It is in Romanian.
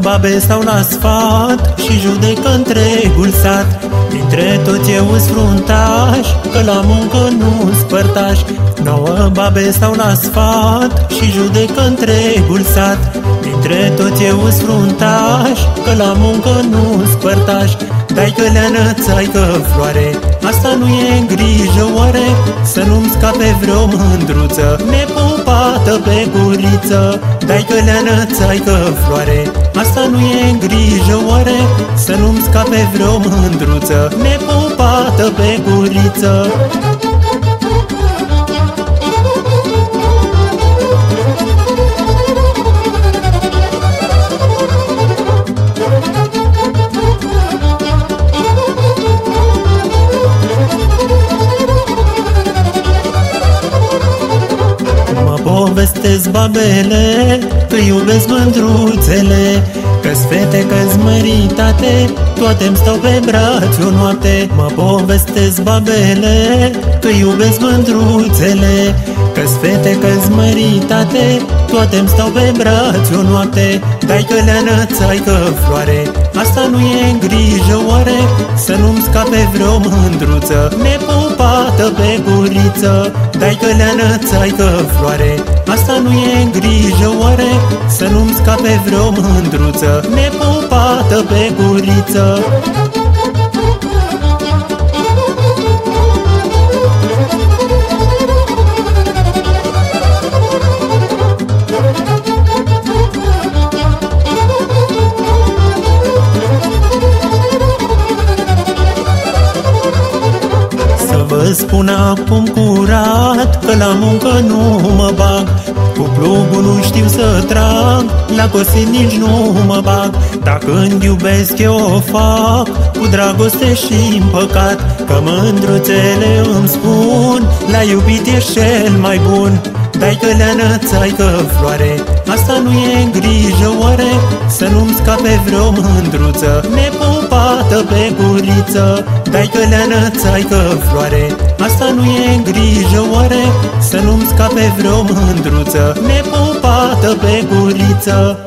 babe stau la sfat și judecă întregul sat. Dintre toți eu fruntaș, că la muncă nu spărtaș. Nouă babe stau la sfat și judecă întregul sat Dintre toți eu fruntaș, că la muncă nu spărtaș. Dai că leană, că floare Asta nu e grijă oare? Să nu-mi scape vreo mândruță Nepupată pe guriță. Dai că leană, că floare Asta nu e grijă oare? Să nu-mi scape vreo mândruță Nepupată pe guriță povestesc babele Că iubesc mândruțele Că-s fete, că-s măritate Toate-mi stau pe braț o noapte. Mă povestesc babele Că iubesc mândruțele Că-s fete, că-s măritate Toate-mi stau pe braț o noapte. Dai că leană, că floare Asta nu e grijă oare? Să nu-mi scape vreo mândruță Nepupată pe guriță. Dai că leană, că floare. Asta nu e grijă oare? Să nu-mi scape vreo mândruță Nepupată pe guriță spun acum curat Că la muncă nu mă bag. Cu plugul nu știu să trag La cosit nici nu mă bag. Dar când iubesc eu o fac Cu dragoste și păcat. Că mândruțele îmi spun La iubit e cel mai bun. Dai că leană, că floare Asta nu e grijă oare Să nu-mi scape vreo mândruță Nepupată pe guriță Dai că leană, că floare. Asta nu e grijă oare? Să nu-mi scape vreo mândruță. Nepupată pe guriță